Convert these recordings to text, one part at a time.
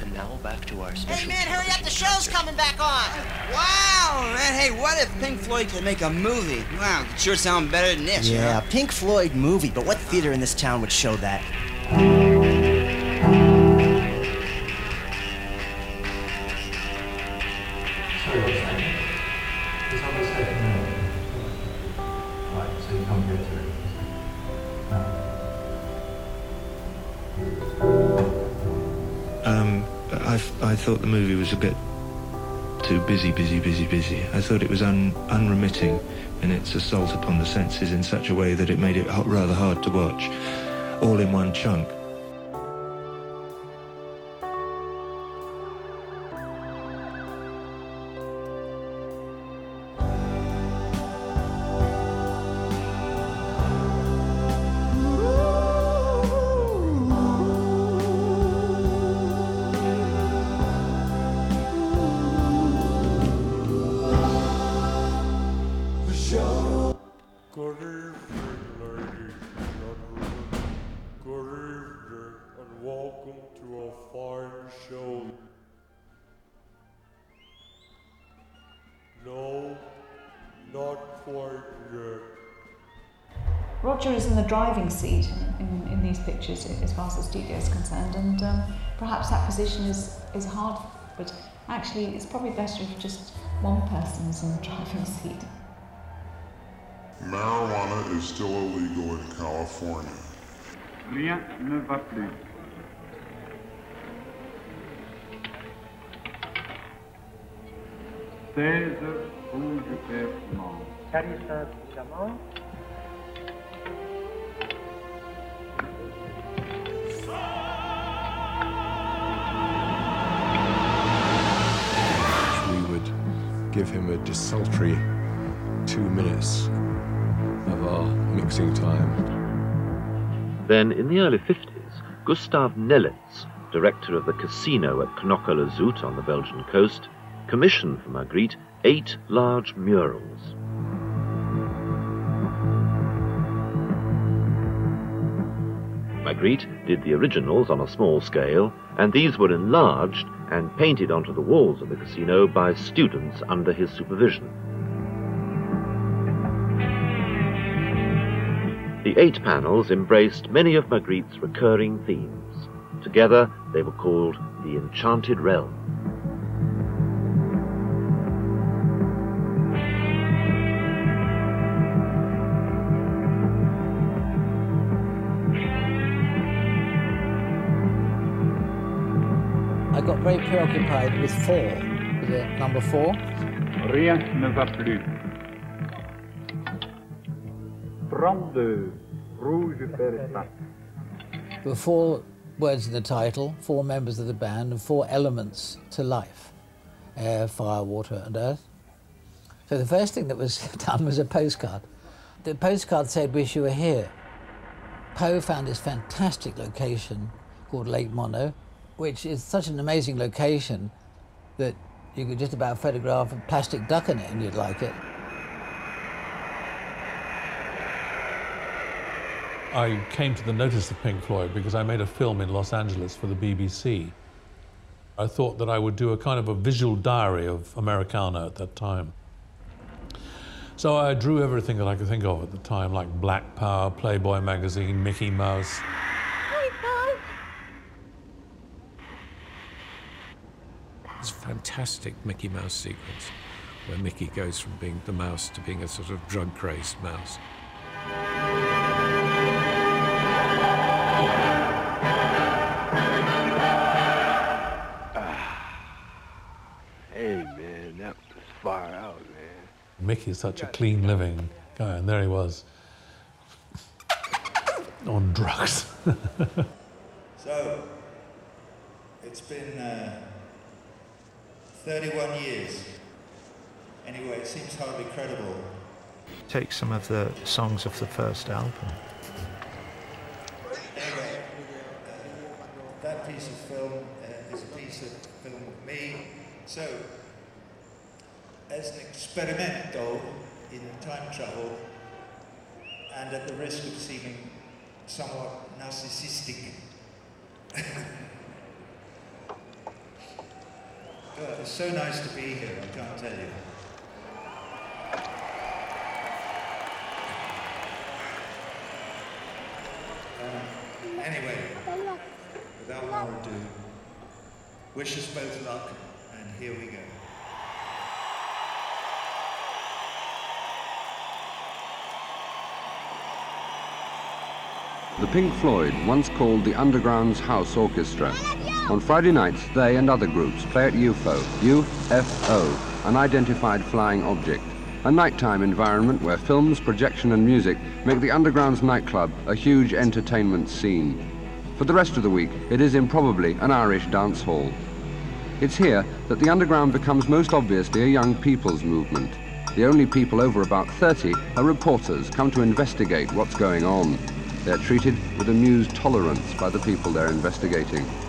And now back to our special. Hey man, hurry up! The show's coming back on. Wow, man. Hey, what if Pink Floyd could make a movie? Wow, it sure sound better than this. Yeah, huh? Pink Floyd movie, but what theater in this town would show that? Thought the movie was a bit too busy, busy, busy, busy. I thought it was un, unremitting in its assault upon the senses in such a way that it made it rather hard to watch, all in one chunk. Driving seat in, in, in these pictures as far as the studio is concerned, and um, perhaps that position is, is hard, but actually it's probably better if just one person is in the driving seat. Marijuana is still illegal in California. Rien ne va plus. Seize rouge permanents. We give him a desultory two minutes of our mixing time. Then, in the early 50s, Gustave Nellens, director of the casino at Knokke-le-Zoute on the Belgian coast, commissioned for Magritte eight large murals. Magritte did the originals on a small scale, and these were enlarged and painted onto the walls of the casino by students under his supervision. The eight panels embraced many of Magritte's recurring themes. Together, they were called the Enchanted Realm. Preoccupied with four, with the number four. Rien ne va plus. 32 rouge. There were four words in the title, four members of the band, and four elements to life air, fire, water, and earth. So the first thing that was done was a postcard. The postcard said, Wish you were here. Po found this fantastic location called Lake Mono, which is such an amazing location that you could just about photograph a plastic duck in it and you'd like it. I came to the notice of Pink Floyd because I made a film in Los Angeles for the BBC. I thought that I would do a kind of a visual diary of Americana at that time. So I drew everything that I could think of at the time, like Black Power, Playboy magazine, Mickey Mouse. It's a fantastic Mickey Mouse sequence where Mickey goes from being the mouse to being a sort of drug crazed mouse. Hey man, that was far out, man. Mickey's such a clean living guy, and there he was on drugs. So, it's been uh, 31 years. Anyway, it seems hardly credible. Take some of the songs of the first album. Anyway, uh, that piece of film uh, is a piece of film of me. So, as an experimento in time travel, and at the risk of seeming somewhat narcissistic, It's so nice to be here, I can't tell you. Um, anyway, without more ado, wish us both luck, and here we go. The Pink Floyd, once called the Underground's House Orchestra. On Friday nights, they and other groups play at UFO, UFO, an unidentified flying object, a nighttime environment where films, projection and music make the Underground's nightclub a huge entertainment scene. For the rest of the week, it is improbably an Irish dance hall. It's here that the Underground becomes most obviously a young people's movement. The only people over about 30 are reporters come to investigate what's going on. They're treated with amused tolerance by the people they're investigating.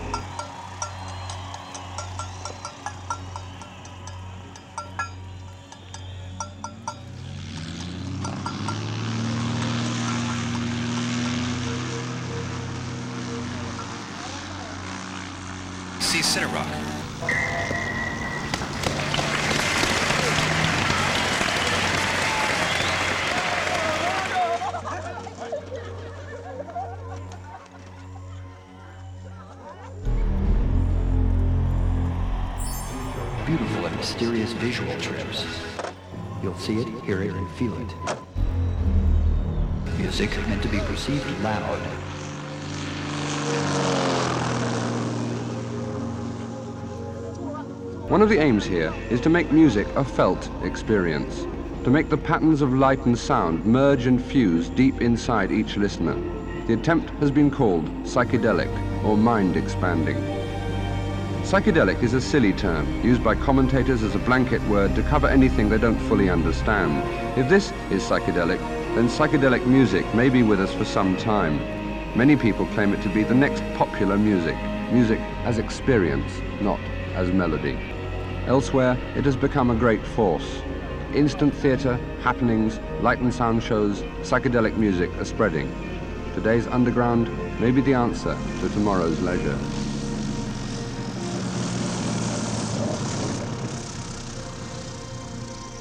One of the aims here is to make music a felt experience, to make the patterns of light and sound merge and fuse deep inside each listener. The attempt has been called psychedelic or mind expanding. Psychedelic is a silly term used by commentators as a blanket word to cover anything they don't fully understand. If this is psychedelic, then psychedelic music may be with us for some time. Many people claim it to be the next popular music, music as experience, not as melody. Elsewhere, it has become a great force. Instant theatre, happenings, light and sound shows, psychedelic music are spreading. Today's underground may be the answer to tomorrow's leisure.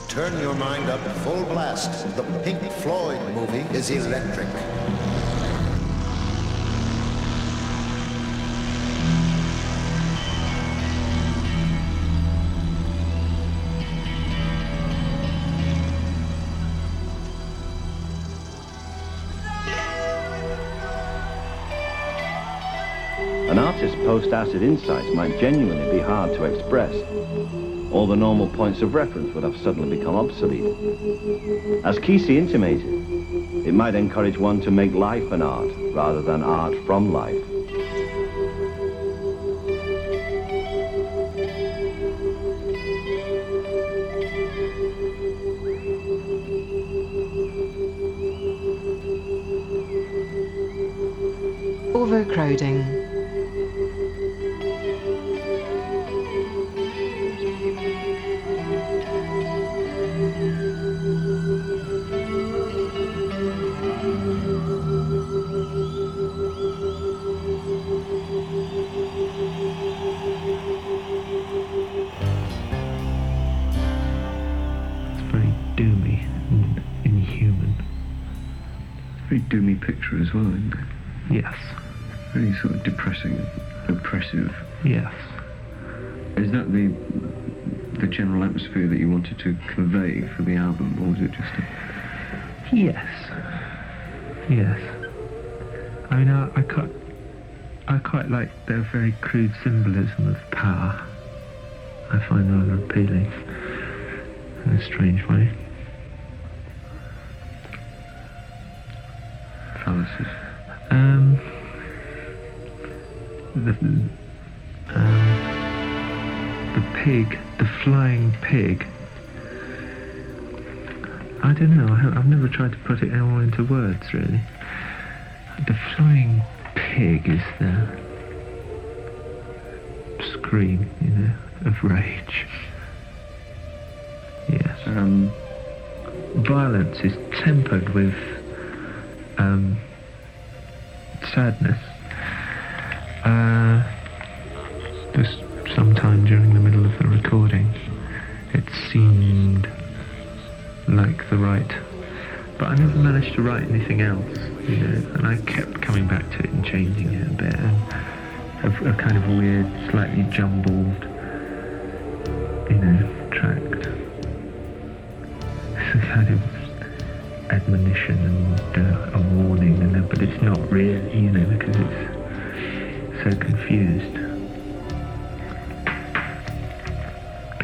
Turn your mind up full blast. The Pink Floyd movie is electric. Post-acid insights might genuinely be hard to express. All the normal points of reference would have suddenly become obsolete. As Kesey intimated, it might encourage one to make life an art rather than art from life. Yes. Is that the the general atmosphere that you wanted to convey for the album, or was it just a... Yes. Yes. I mean, I, I quite, I quite like their very crude symbolism of power. I find rather appealing in a strange way. Fallacies. Um, the, um, the pig, the flying pig. I don't know. I have, I've never tried to put it all into words, really. The flying pig is the scream, you know, of rage. Yes. Um, violence is tempered with um, sadness. Uh, sometime during the middle of the recording, it seemed like the right. But I never managed to write anything else, you know, and I kept coming back to it and changing it a bit, and a, a kind of weird, slightly jumbled, you know, tract. It's a kind of admonition and uh, a warning, and but it's not really, you know, because it's so confused.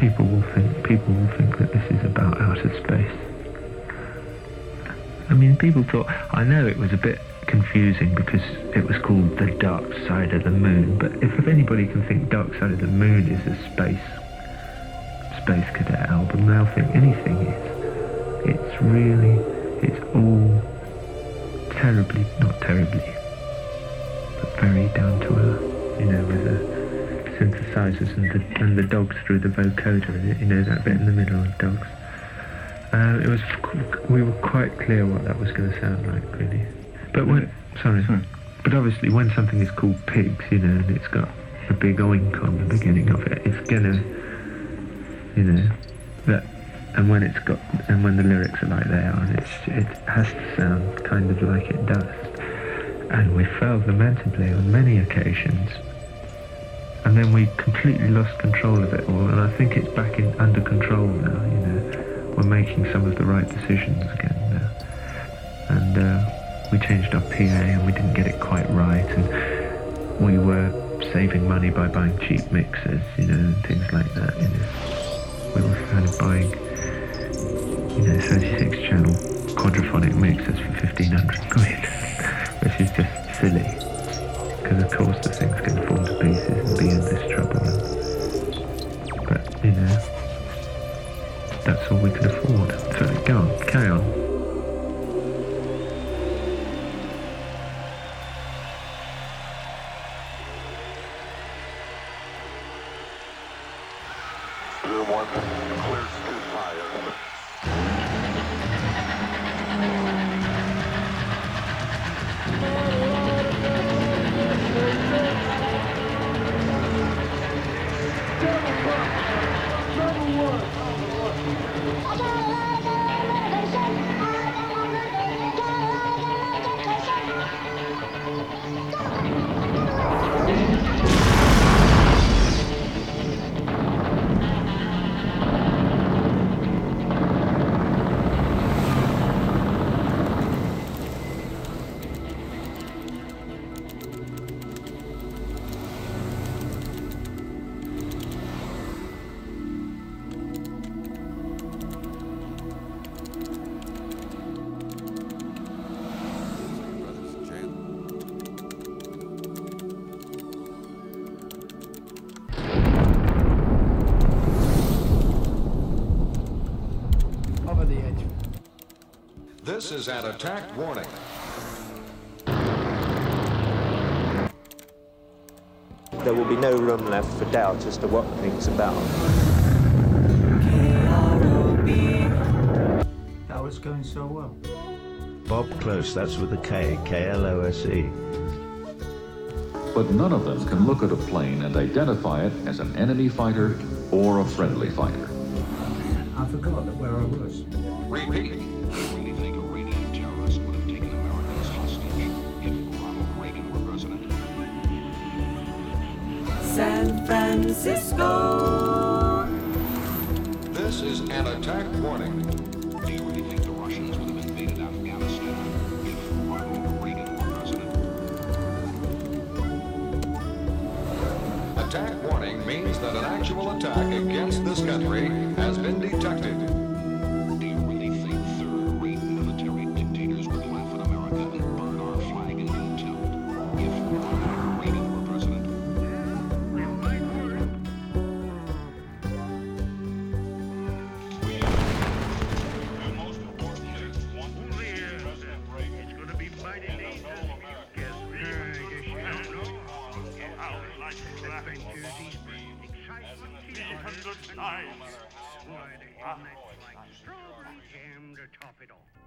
People will think people will think that this is about outer space. I mean, people thought I know it was a bit confusing because it was called the Dark Side of the Moon, but if, if anybody can think Dark Side of the Moon is a space space cadet album, they'll think anything is. It's really it's all terribly, not terribly, but very down to earth, you know, with the synthesizers and the, and the dogs through the vocoder, you know, that bit in the middle of dogs. Uh, it was, we were quite clear what that was going to sound like, really. But when, sorry, but obviously when something is called pigs, you know, and it's got a big oink on the beginning of it, it's gonna, you know, that and when it's got and when the lyrics are like they are and it's it has to sound kind of like it does and we failed lamentably on many occasions and then we completely lost control of it all. And I think it's back in under control now you know. We're making some of the right decisions again now. And uh, we changed our PA and we didn't get it quite right. And we were saving money by buying cheap mixers you know and things like that you know. We were kind of buying you know, 36 channel quadraphonic mixers for 1500 quid, which is just silly. Because of course the thing's to fall to pieces and be in this trouble. And, but, you know, that's all we can afford. So go on, carry on. This is an attack warning. There will be no room left for doubt as to what the thing's about. That was going so well. Bob Close, that's with a K, K-L-O-S-E. But none of them can look at a plane and identify it as an enemy fighter or a friendly fighter. I forgot where I was. Repeat.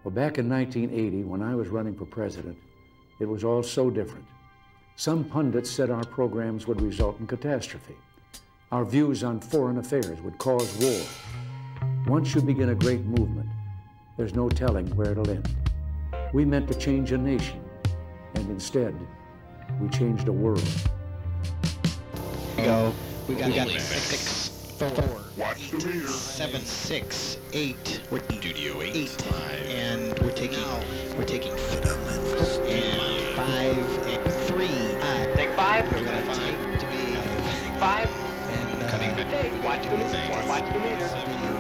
Well, back in 1980, when I was running for president, it was all so different. Some pundits said our programs would result in catastrophe. Our views on foreign affairs would cause war. Once you begin a great movement, there's no telling where it'll end. We meant to change a nation, and instead, we changed a world. We go. We got, we got six, four, seven, six, eight. We're Studio eight, eight, five. and we're taking we're taking and five and three. Uh, Take five. we're gonna take to be Five. and uh, Cutting Hey, watch the meter. Watch the meter.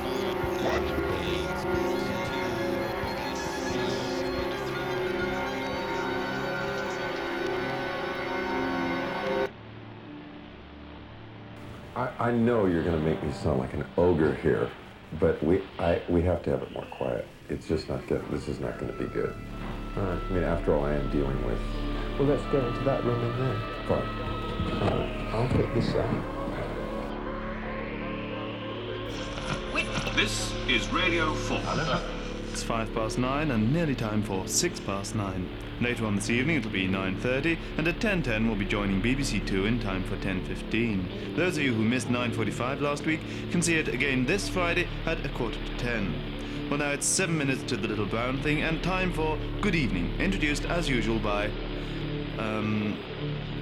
I, I know you're going to make me sound like an ogre here, but we I we have to have it more quiet. It's just not good. This is not going to be good. All right. I mean, after all, I am dealing with. Well, let's go into that room in there. Fine. All right. I'll take this out. This is Radio 4. Hello. It's five past nine and nearly time for six past nine. Later on this evening it'll be 9.30 and at 10.10 we'll be joining BBC Two in time for 10.15. Those of you who missed 9.45 last week can see it again this Friday at a quarter to 10. Well now it's seven minutes to the little brown thing and time for Good Evening, introduced as usual by... Um...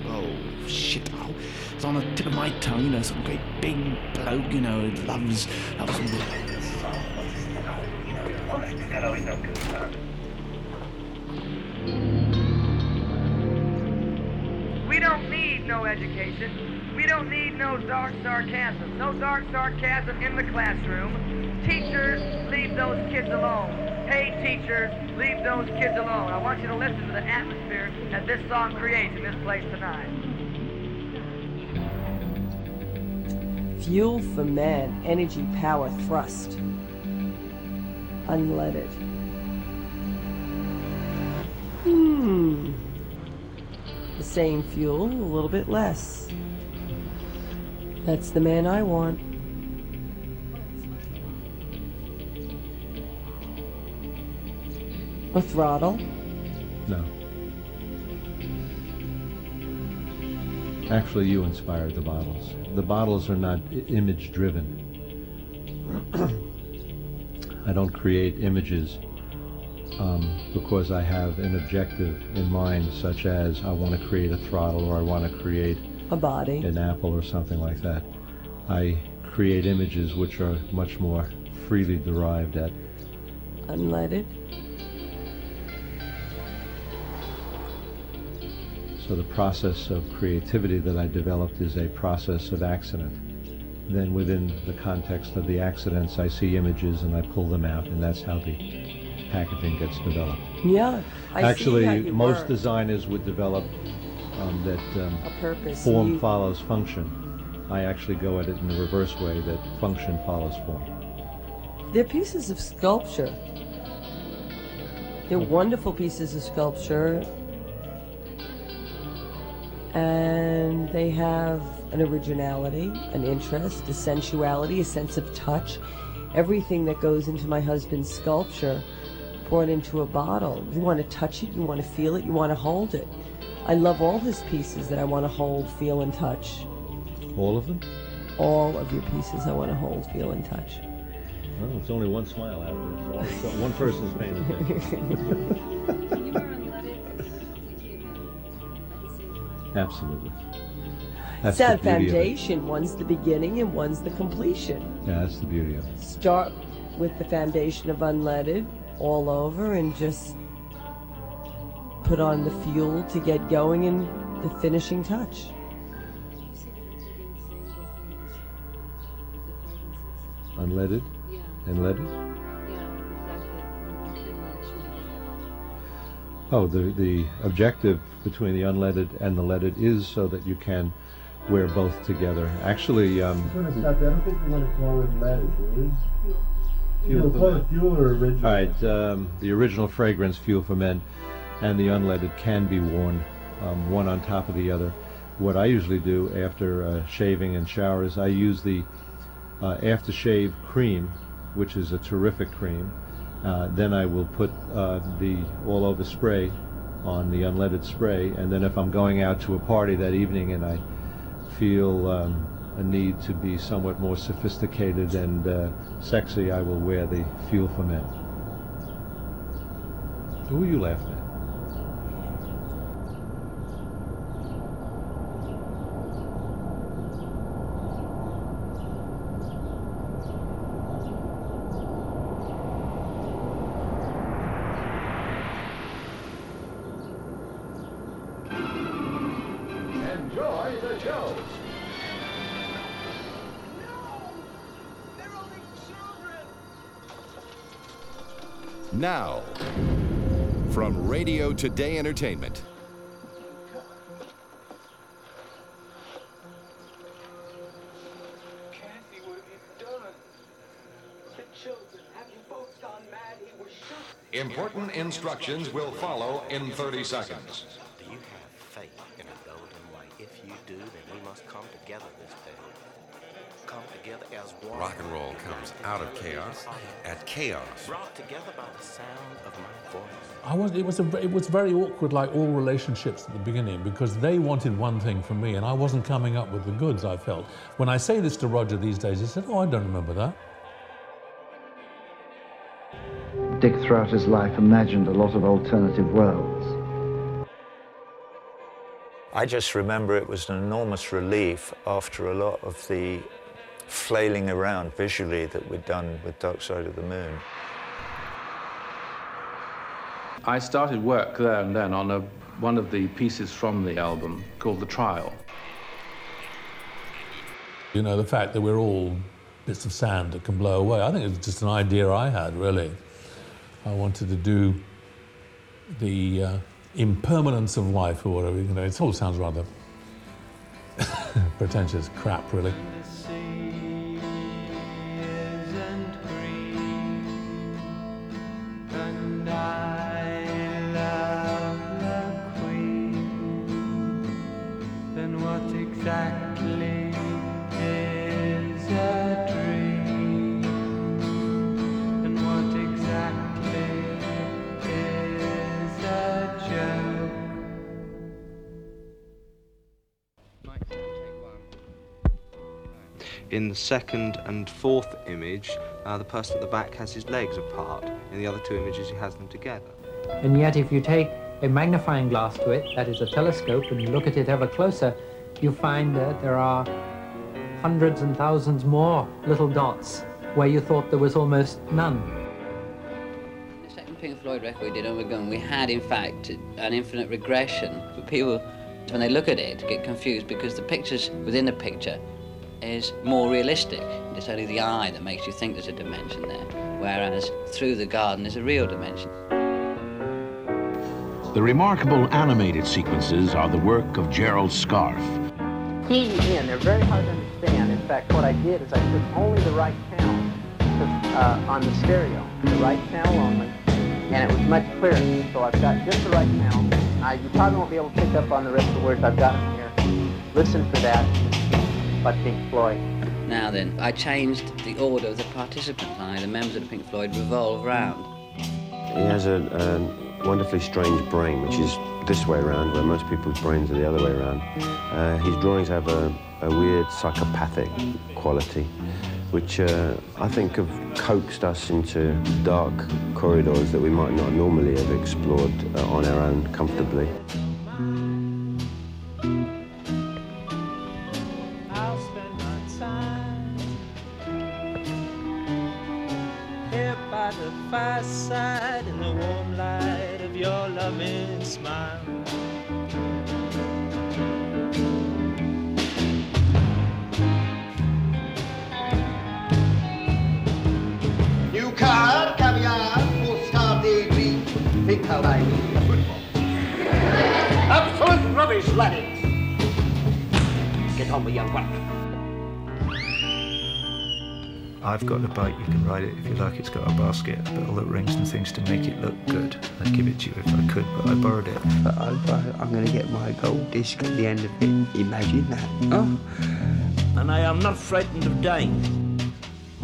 Oh, shit. Oh, it's on the tip of my tongue, you know, some great big bloke, you know, loves... loves don't need no education. We don't need no dark sarcasm. No dark sarcasm in the classroom. Teachers, leave those kids alone. Hey, teachers, leave those kids alone. I want you to listen to the atmosphere that this song creates in this place tonight. Fuel for man, energy, power, thrust. Unleaded. Hmm. Same fuel, a little bit less. That's the man I want. A throttle. No. Actually, you inspired the bottles. The bottles are not image driven. I don't create images um, because I have an objective in mind, such as I want to create a throttle or I want to create A body. an apple or something like that. I create images which are much more freely derived at. Unleaded. So the process of creativity that I developed is a process of accident. Then within the context of the accidents, I see images and I pull them out, and that's how the packaging gets developed. Yeah. I Actually, see how you most work. designers would develop um, that um, A purpose, form you- follows function. I actually go at it in the reverse way, that function follows form. They're pieces of sculpture. They're wonderful pieces of sculpture. And they have an originality, an interest, a sensuality, a sense of touch. Everything that goes into my husband's sculpture brought into a bottle. You want to touch it, you want to feel it, you want to hold it. I love all his pieces that I want to hold, feel, and touch. All of them? All of your pieces I want to hold, feel, and touch. Oh, it's only one smile out there. So one person's paying attention. Absolutely. That's the that beauty of it. foundation. One's the beginning and one's the completion. Yeah, that's the beauty of it. Start with the foundation of unleaded all over and just put on the fuel to get going and the finishing touch. Unleaded and leaded. Oh, the the objective between the unleaded and the leaded is so that you can wear both together. Actually, um, I don't think you want to call it leaded, do you? Fuel for Men. fuel or original? All right, um, the original fragrance, Fuel for Men, and the unleaded can be worn um, one on top of the other. What I usually do after uh, shaving and showers, I use the uh, aftershave cream, which is a terrific cream. Uh, then I will put uh, the all-over spray on the unleaded spray, and then if I'm going out to a party that evening and I feel um, a need to be somewhat more sophisticated and uh, sexy, I will wear the Fuel for Men. Who are you laughing at? Now, from Radio Today Entertainment. Important instructions will follow in 30 seconds. Rock and roll comes out of chaos at chaos. Brought together by the sound of my voice. I was, it, was a, it was very awkward, like all relationships at the beginning, because they wanted one thing from me, and I wasn't coming up with the goods, I felt. When I say this to Roger these days, he said, Oh, I don't remember that. Dick, throughout his life, imagined a lot of alternative worlds. I just remember it was an enormous relief after a lot of the flailing around visually that we'd done with Dark Side of the Moon. I started work there and then on a, one of the pieces from the album called The Trial. You know, the fact that we're all bits of sand that can blow away. I think it's just an idea I had, really. I wanted to do the uh, impermanence of life or whatever. You know, it all sounds rather pretentious crap, really. Second and fourth image, uh, the person at the back has his legs apart. In the other two images, he has them together. And yet, if you take a magnifying glass to it, that is a telescope, and you look at it ever closer, you find that there are hundreds and thousands more little dots where you thought there was almost none. The second Pink Floyd record we did, *Ummagumma, we had, in fact, an infinite regression. But people, when they look at it, get confused because the pictures within the picture is more realistic. It's only the eye that makes you think there's a dimension there, whereas through the garden is a real dimension. The remarkable animated sequences are the work of Gerald Scarfe. Keying in, they're very hard to understand. In fact, what I did is I took only the right channel uh, on the stereo, the right channel only, and it was much clearer. So I've got just the right channel. I, you probably won't be able to pick up on the rest of the words I've got in here. Listen for that by Pink Floyd. Now then, I changed the order of the participants. I, the members of the Pink Floyd, revolve round. He has a, a wonderfully strange brain, which is this way around, where most people's brains are the other way around. Uh, his drawings have a, a weird psychopathic quality, which uh, I think have coaxed us into dark corridors that we might not normally have explored uh, on our own comfortably. I've got a bike, you can ride it if you like. It's got a basket, but all the rings and things to make it look good. I'd give it to you if I could, but I borrowed it. But I, I'm going to get my gold disc at the end of it. Imagine that. Oh. And I am not frightened of dying.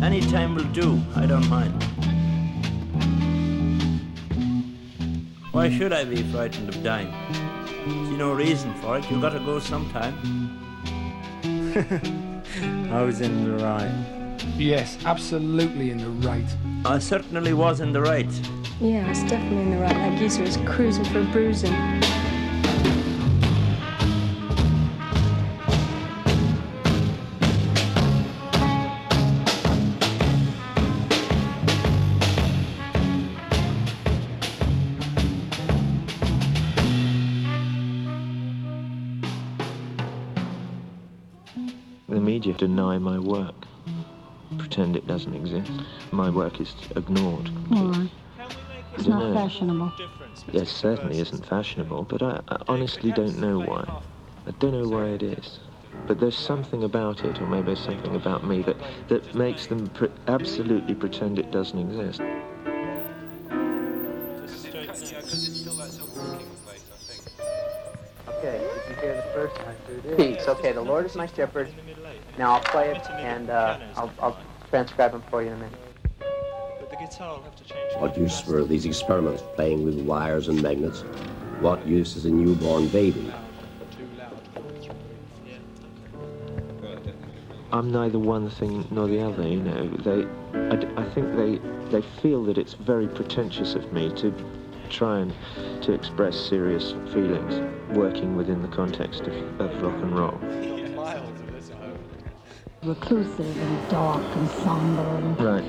Any time will do, I don't mind. Why should I be frightened of dying? See no reason for it. You've got to go sometime. I was in the right. Yes, absolutely in the right. I certainly was in the right. Yeah, it's definitely in the right. That geezer is cruising for a bruising. The media deny my work, pretend it doesn't exist. My work is ignored. Why? It's don't know. fashionable. It certainly isn't fashionable, but I, I honestly don't know why. I don't know why it is. But there's something about it, or maybe there's something about me, that, that makes them pre- absolutely pretend it doesn't exist. Okay, did you hear the first piece? Okay, the Lord is my shepherd. Now I'll play it and uh, I'll, I'll transcribe them for you in a minute. But the guitar will have to change. What use were these experiments playing with wires and magnets? What use is a newborn baby? I'm neither one thing nor the other, you know. They, I, d- I think they, they feel that it's very pretentious of me to try and to express serious feelings working within the context of, of rock and roll. Reclusive and dark and somber and Right.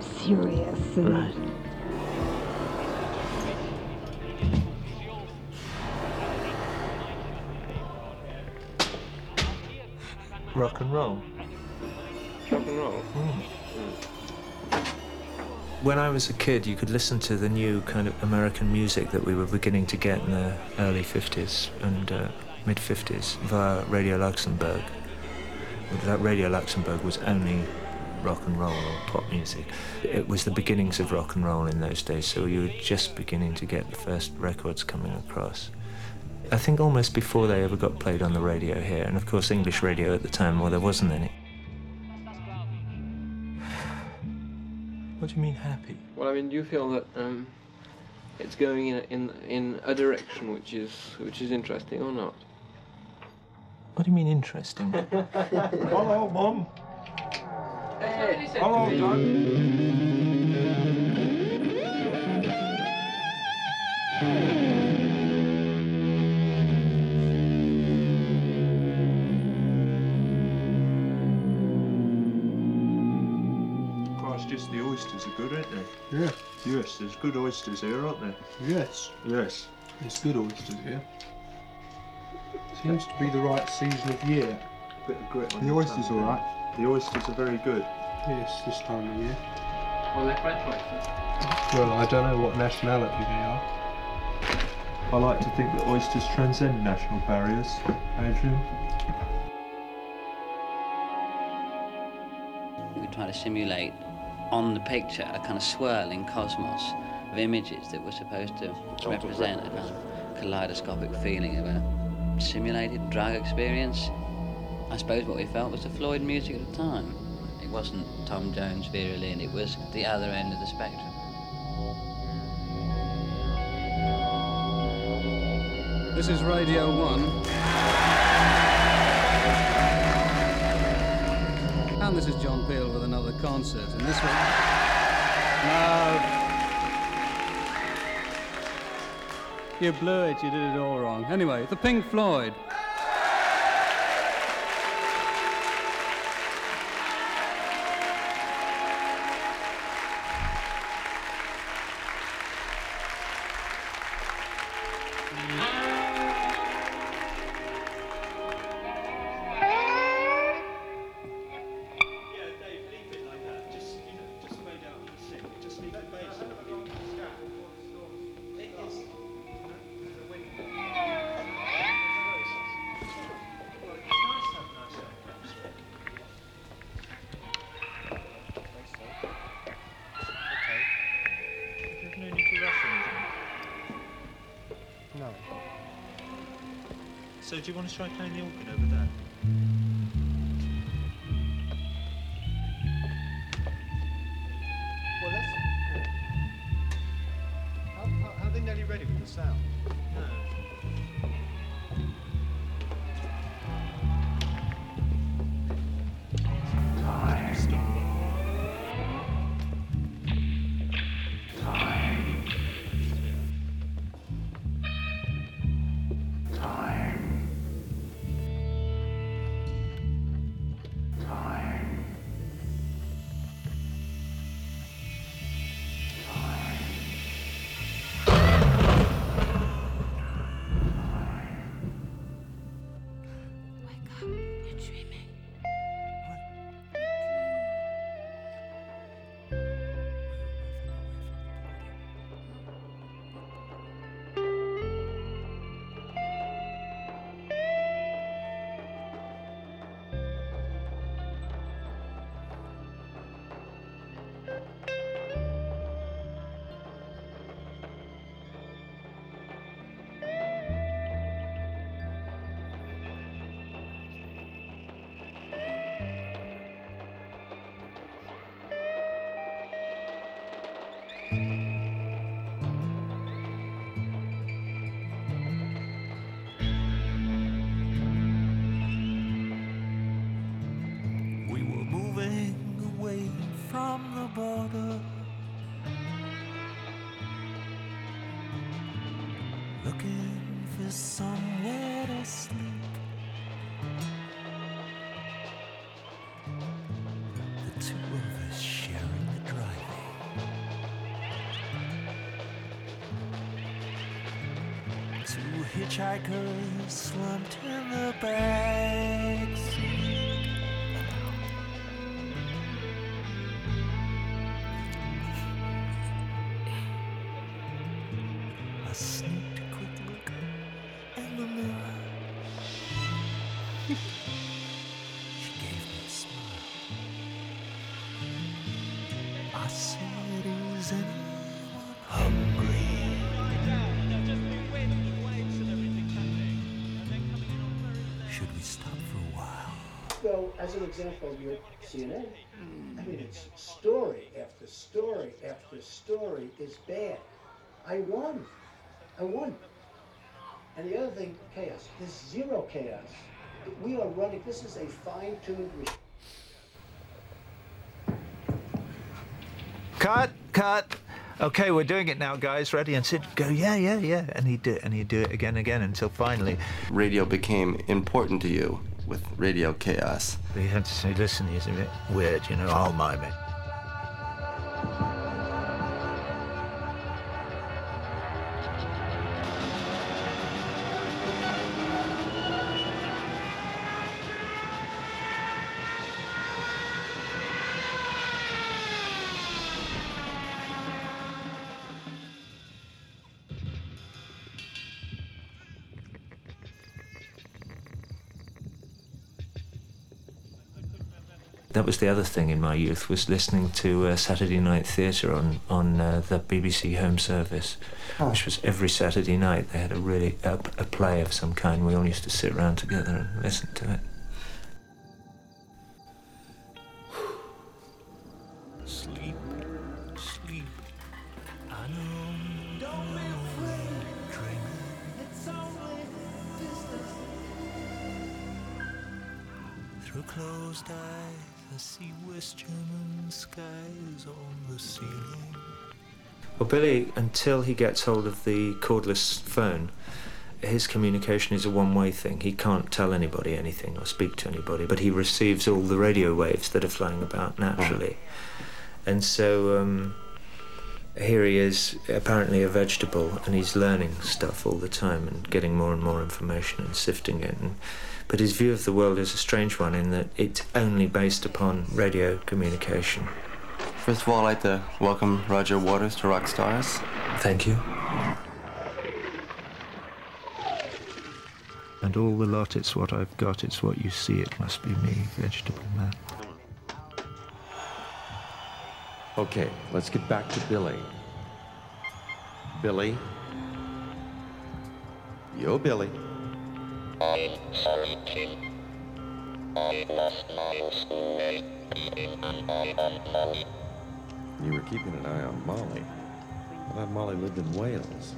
serious and Right. Rock and roll. Rock and roll. When I was a kid, you could listen to the new kind of American music that we were beginning to get in the early 50s and uh, mid 50s via Radio Luxembourg. That Radio Luxembourg was only rock and roll or pop music. It was the beginnings of rock and roll in those days, so you were just beginning to get the first records coming across. I think almost before they ever got played on the radio here, and of course English radio at the time, well, there wasn't any. What do you mean happy? Well, I mean, do you feel that um, it's going in, in in a direction which is which is interesting or not? What do you mean interesting? Hello, Mum. Hello, Christ, just the oysters are good, aren't they? Yeah. Yes, there's good oysters here, aren't there? Yes. Yes. There's good oysters here. Seems to be the right season of year. Bit of grit on The your oysters tongue. all right. The oysters are very good. Yes, this time of year. Well, they're French oysters. Well, I don't know what nationality they are. I like to think that oysters transcend national barriers, Adrian. We were trying to simulate on the picture a kind of swirling cosmos of images that were supposed to represent a kind of kaleidoscopic feeling of a simulated drug experience. I suppose what we felt was the Floyd music at the time. It wasn't Tom Jones, Vera Lynn, it was the other end of the spectrum. This is Radio 1. And this is John Peel with another concert. And this one. No. You blew it, you did it all wrong. Anyway, the Pink Floyd. So do you want to try playing the organ hitchhikers slumped in the back as an example, of your CNN, I mean, it's story after story after story is bad. I won. I won. And the other thing, chaos. There's zero chaos. We are running, this is a fine-tuned machine. Cut, cut. Okay, we're doing it now, guys. Ready and sit. Go, yeah, yeah, yeah. And he'd do it, and he'd do it again and again until finally. Radio became important to you with Radio Chaos. He had to say, listen, he's a bit weird, you know, oh my man. That was the other thing in my youth was listening to uh, Saturday Night Theatre on on uh, the BBC Home Service, which was every Saturday night. They had a really a, a play of some kind. We all used to sit around together and listen to it. Billy, until he gets hold of the cordless phone, his communication is a one way thing. He can't tell anybody anything or speak to anybody, but he receives all the radio waves that are flying about naturally. And so um, here he is, apparently a vegetable, and he's learning stuff all the time and getting more and more information and sifting it. And, but his view of the world is a strange one in that it's only based upon radio communication. First of all, I'd like to welcome Roger Waters to Rock Stars. Thank you. And all the lot, it's what I've got, it's what you see, it must be me, vegetable man. Okay, let's get back to Billy. Billy. Yo, Billy. I'm sorry, Tim. I lost my schoolmate, keeping an eye on Molly. You were keeping an eye on Molly. I thought Molly lived in Wales.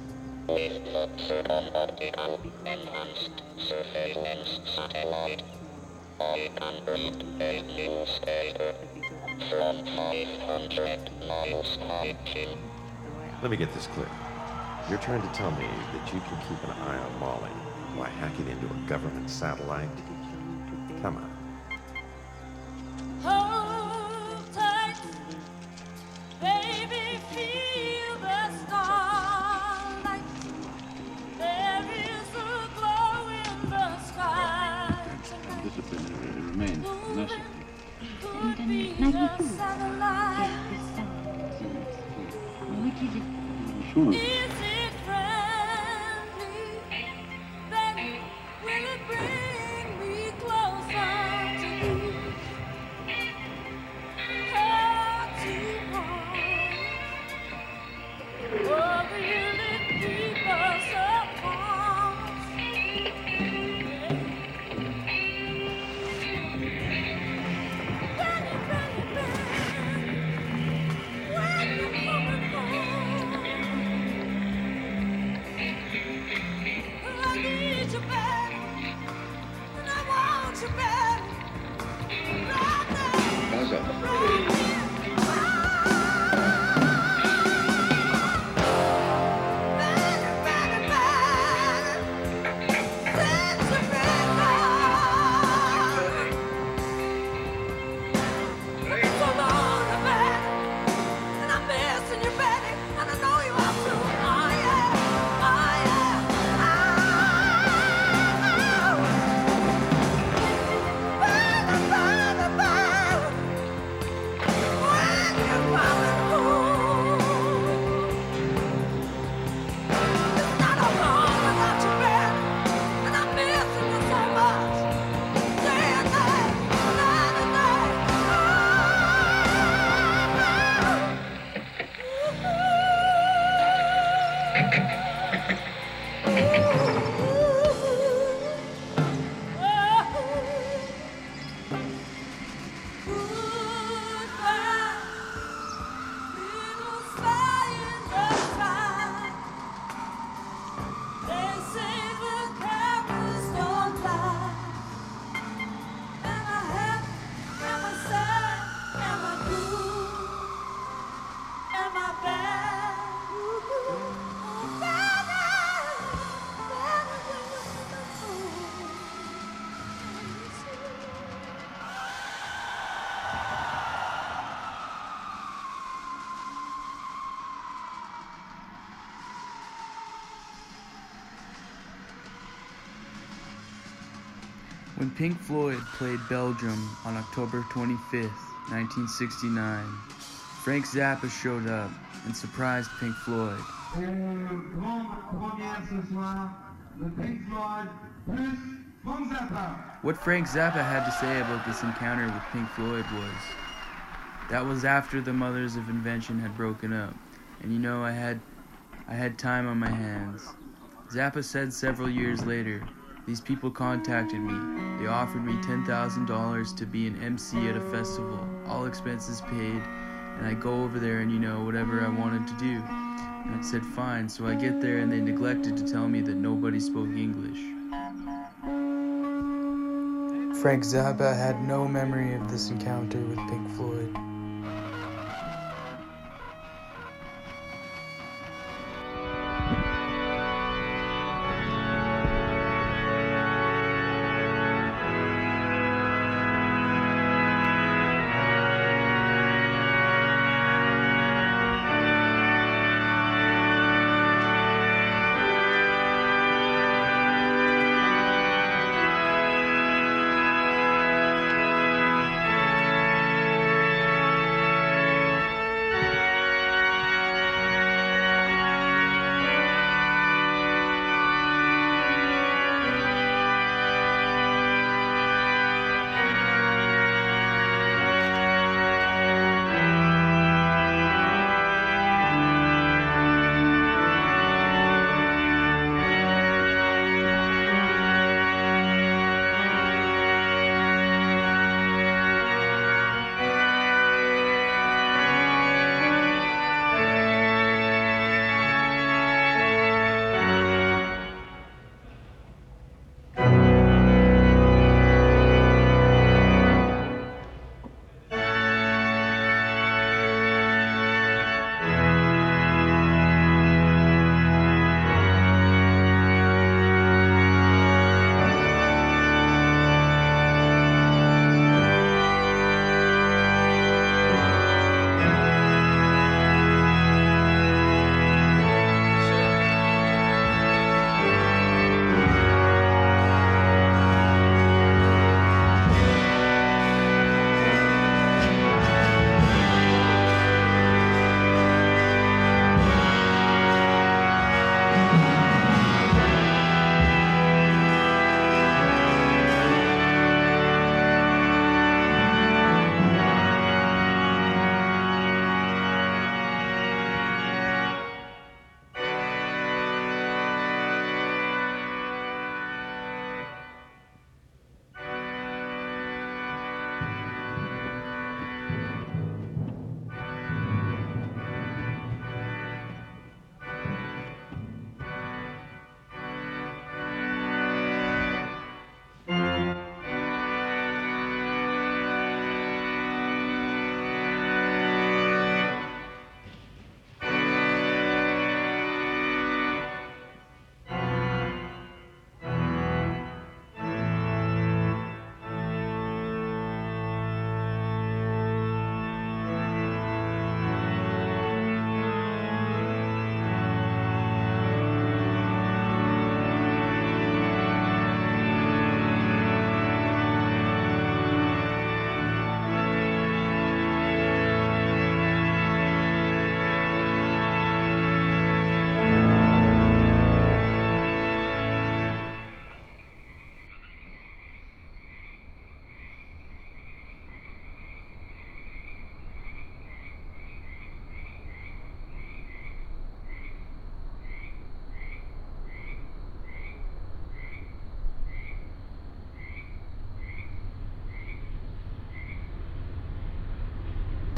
With the Circumoptical Enhanced Surveillance Satellite, I can read a newspaper from 500 miles Tim. Let me get this clear. You're trying to tell me that you can keep an eye on Molly by hacking into a government satellite? Come on. Sure. yourself. When Pink Floyd played Belgium on October 25th, 1969, Frank Zappa showed up and surprised Pink Floyd. What Frank Zappa had to say about this encounter with Pink Floyd was that was after the Mothers of Invention had broken up, and you know I had I had time on my hands. Zappa said several years later, these people contacted me. They offered me $10,000 to be an MC at a festival, all expenses paid, and I go over there and you know whatever I wanted to do. And I said fine, so I get there and they neglected to tell me that nobody spoke English. Frank Zappa had no memory of this encounter with Pink Floyd.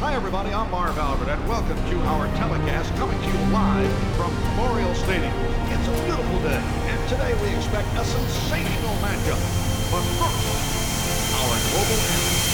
Hi, everybody. I'm Marv Albert, and welcome to our telecast coming to you live from Memorial Stadium. It's a beautiful day, and today we expect a sensational matchup. But first, our global anthem.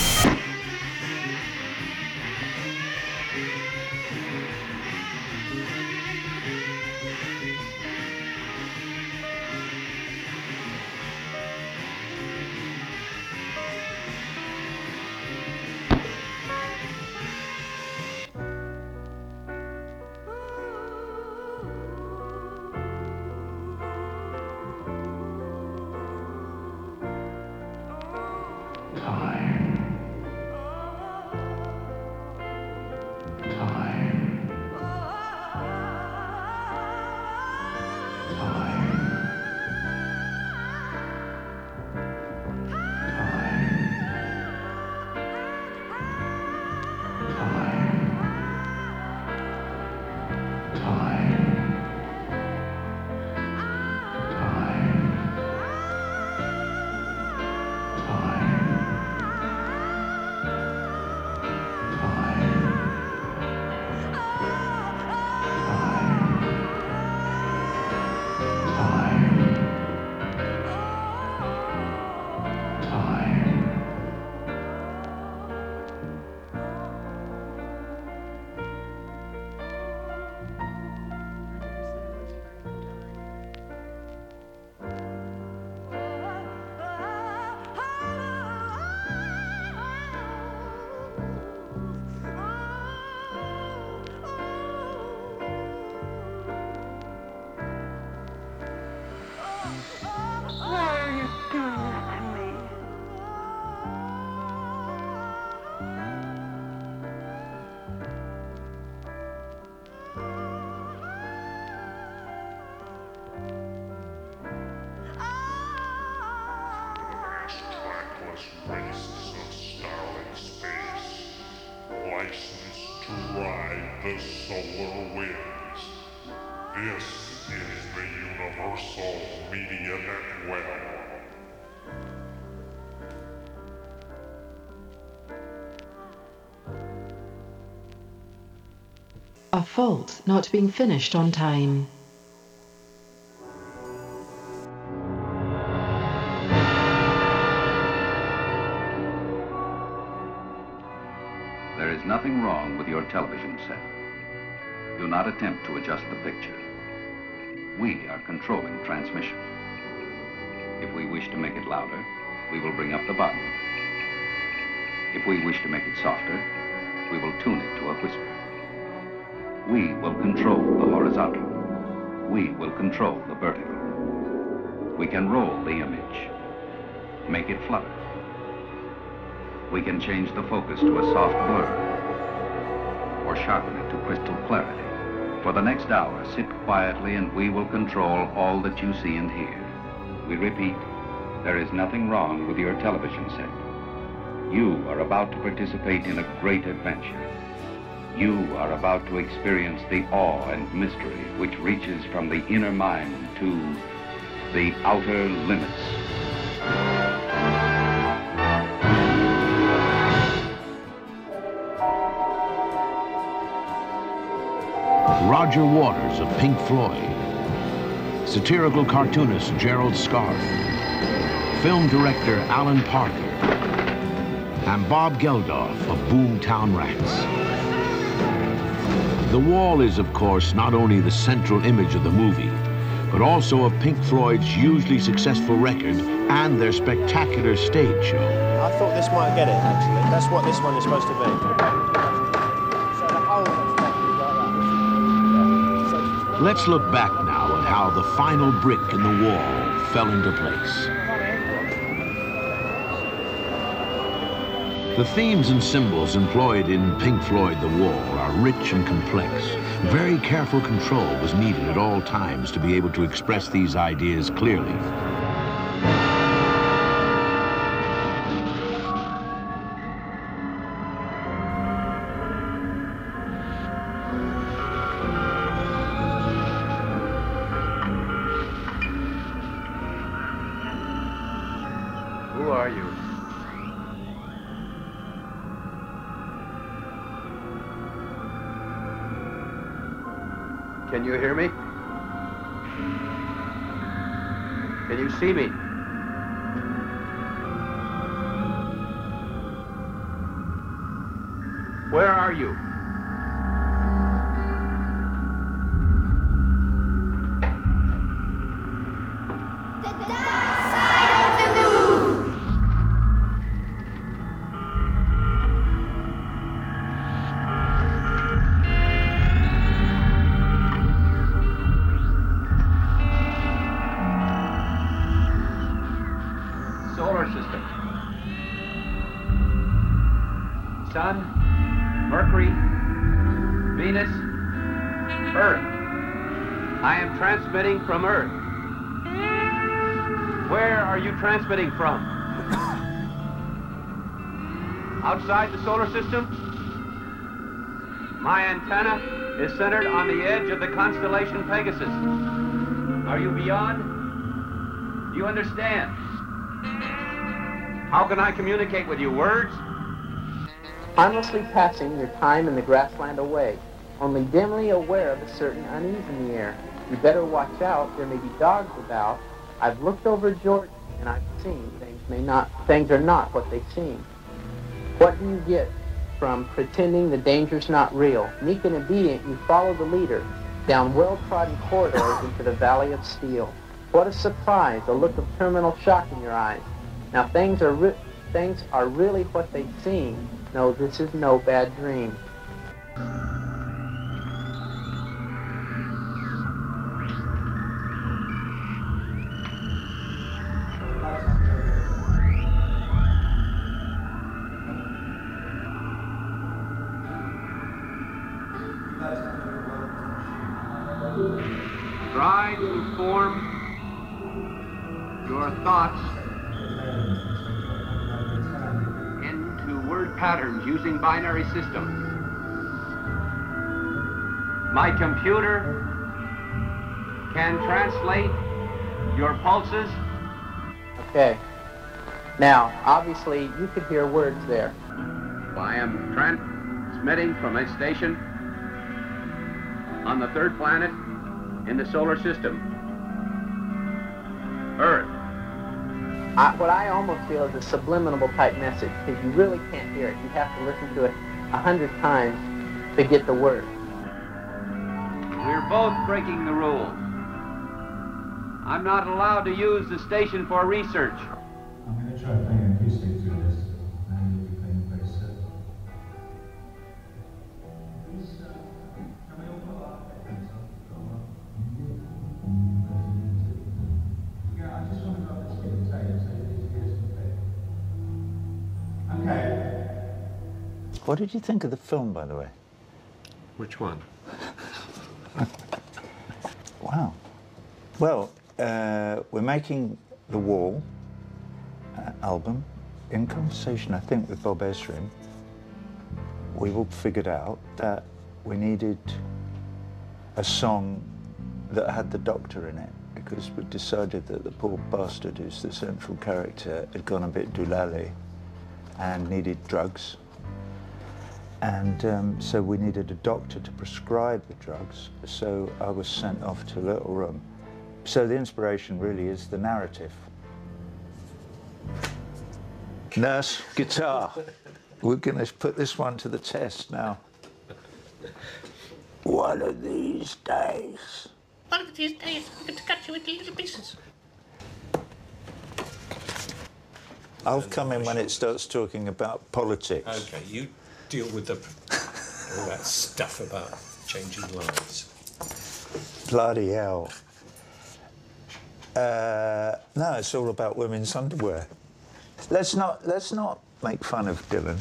Fault not being finished on time. There is nothing wrong with your television set. Do not attempt to adjust the picture. We are controlling transmission. If we wish to make it louder, we will bring up the button. If we wish to make it softer, we will tune it to a whisper. We will control the horizontal. We will control the vertical. We can roll the image, make it flutter. We can change the focus to a soft blur or sharpen it to crystal clarity. For the next hour, sit quietly and we will control all that you see and hear. We repeat, there is nothing wrong with your television set. You are about to participate in a great adventure. You are about to experience the awe and mystery which reaches from the inner mind to the outer limits. Roger Waters of Pink Floyd, satirical cartoonist Gerald Scarfe, film director Alan Parker, and Bob Geldof of Boomtown Rats. The wall is, of course, not only the central image of the movie, but also of Pink Floyd's hugely successful record and their spectacular stage show. I thought this might get it, actually. That's what this one is supposed to be. So the whole like that. Let's look back now at how the final brick in the wall fell into place. The themes and symbols employed in Pink Floyd The Wall are rich and complex. Very careful control was needed at all times to be able to express these ideas clearly. Who are you? Can you hear me? Can you see me? Where are you? From Earth. Where are you transmitting from? Outside the solar system? My antenna is centered on the edge of the constellation Pegasus. Are you beyond? Do you understand? How can I communicate with you? Words? Harmlessly passing your time in the grassland away, only dimly aware of a certain unease in the air. You better watch out, there may be dogs about. I've looked over Jordan and I've seen things may not things are not what they seem. What do you get from pretending the danger's not real? Meek and obedient, you follow the leader down well-trodden corridors into the valley of steel. What a surprise, a look of terminal shock in your eyes. Now things are re- things are really what they seem. No, this is no bad dream. Into word patterns using binary systems. My computer can translate your pulses. Okay. Now, obviously, you could hear words there. I am transmitting from a station on the third planet in the solar system. Earth. I, what I almost feel is a subliminal type message because you really can't hear it. You have to listen to it a hundred times to get the word. We're both breaking the rules. I'm not allowed to use the station for research. What did you think of the film, by the way? Which one? Wow. Well, uh, we're making The Wall uh, album in conversation, I think, with Bob Ezrin. We all figured out that we needed a song that had the doctor in it because we decided that the poor bastard who's the central character had gone a bit doolally and needed drugs. And um, so we needed a doctor to prescribe the drugs. So I was sent off to a little room. So the inspiration really is the narrative. Nurse, guitar. We're going to put this one to the test now. One of these days. One of these days, I'm going to cut you into little pieces. I'll come in when it starts talking about politics. Okay, you deal with the all that stuff about changing lives. Bloody hell. Uh, no, it's all about women's underwear. Let's not let's not make fun of Dylan.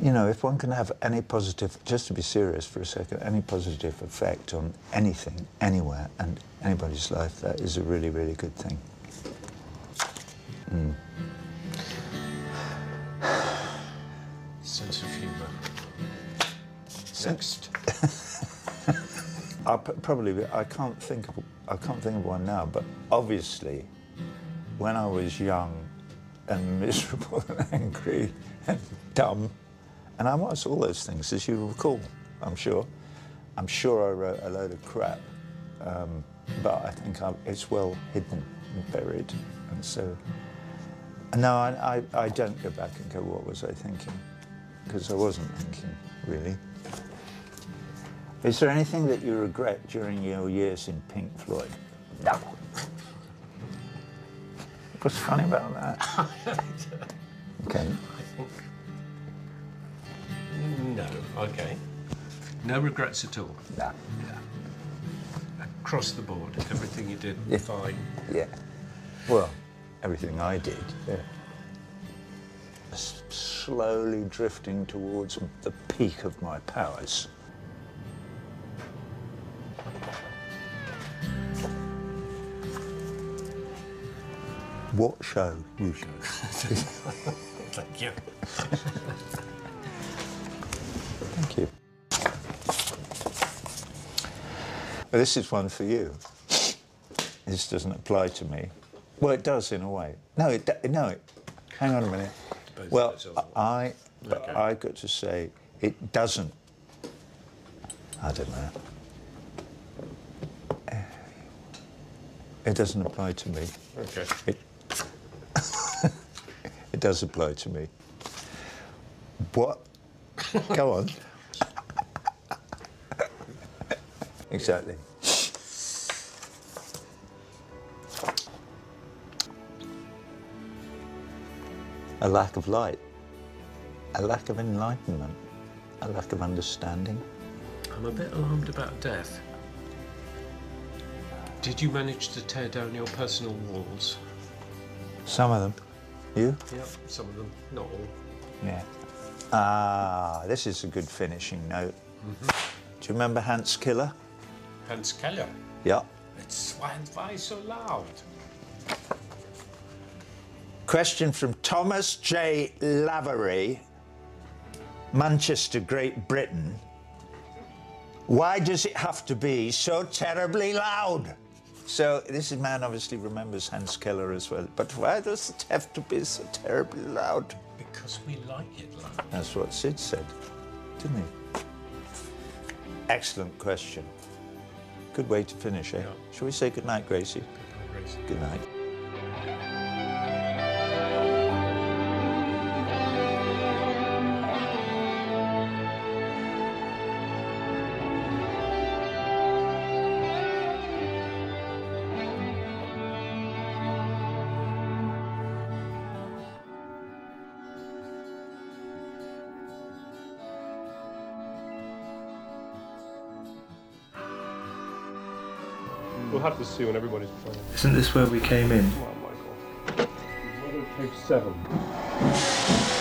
You know, if one can have any positive, just to be serious for a second, any positive effect on anything, anywhere, and anybody's life, that is a really, really good thing. Mm. Sense of humour. Next. I probably I can't think of I can't think of one now, but obviously, when I was young and miserable and angry and dumb, and I was all those things, as you recall, I'm sure. I'm sure I wrote a load of crap, um, but I think i it's well hidden and buried, and so. No, I, I, I don't go back and go, what was I thinking? Because I wasn't thinking, really. Is there anything that you regret during your years in Pink Floyd? No. What's funny about that? okay. No, okay. No regrets at all. No. Across the board, everything you did, Yeah. fine. Yeah. Well, everything I did. Yeah. Slowly drifting towards the peak of my powers. What show you show? Thank you. Thank you. Well, this is one for you. This doesn't apply to me. Well, it does in a way. No, it, no. It, hang on a minute. Both Well, sides of it. I, Okay. I got to say it doesn't. I don't know. It doesn't apply to me. Okay. It, it does apply to me. What? Go on. exactly. A lack of light, a lack of enlightenment, a lack of understanding. I'm a bit alarmed about death. Did you manage to tear down your personal walls? Some of them. You? Yep, some of them, not all. Yeah. Ah, this is a good finishing note. Do you remember Hans Killer? Hans Keller. Yeah. It's why, why so loud? Question from Thomas J. Lavery, Manchester, Great Britain. Why does it have to be so terribly loud? So this man obviously remembers Hans Keller as well. But why does it have to be so terribly loud? Because we like it loud. That's what Sid said, didn't he? Excellent question. Good way to finish, eh? Shall we say good night, Gracie? Good night. To see when everybody's playing. Isn't this where we came in? Come on, Michael. Page seven.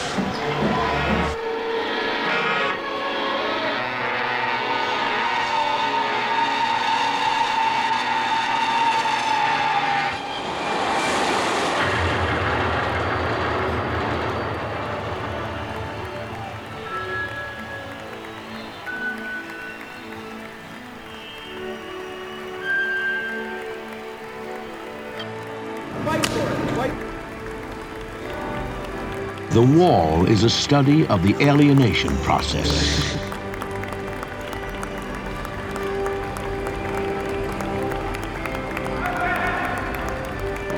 The Wall is a study of the alienation process.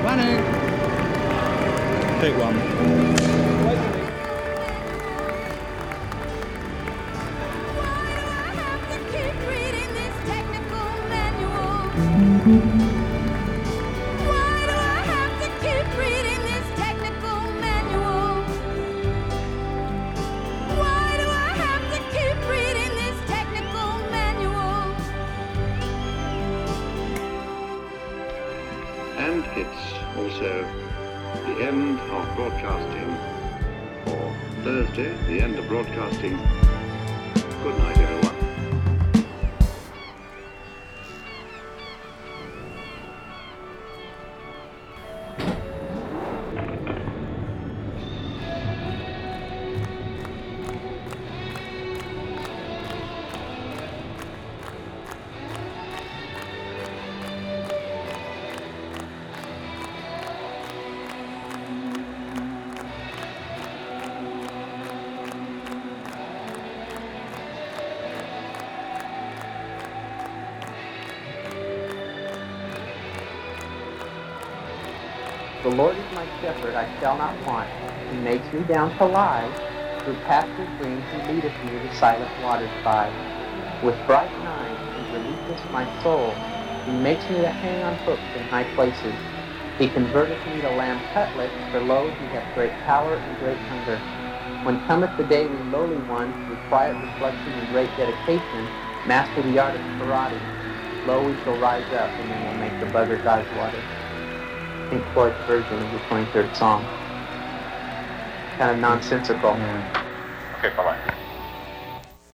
Running. Take one. Lord is my shepherd, I shall not want. He makes me down to lie. Through pastures green, he leadeth me to silent waters by. With bright eyes, he releaseth my soul. He makes me to hang on hooks in high places. He converteth me to lamb cutlets, for lo, he hath great power and great hunger. When cometh the day when lowly ones, with quiet reflection and great dedication, master the art of karate, lo, we shall rise up, and then we'll make the buzzard's eyes water. Pink Floyd's version of the 23rd Psalm. Kind of nonsensical. Okay, bye-bye.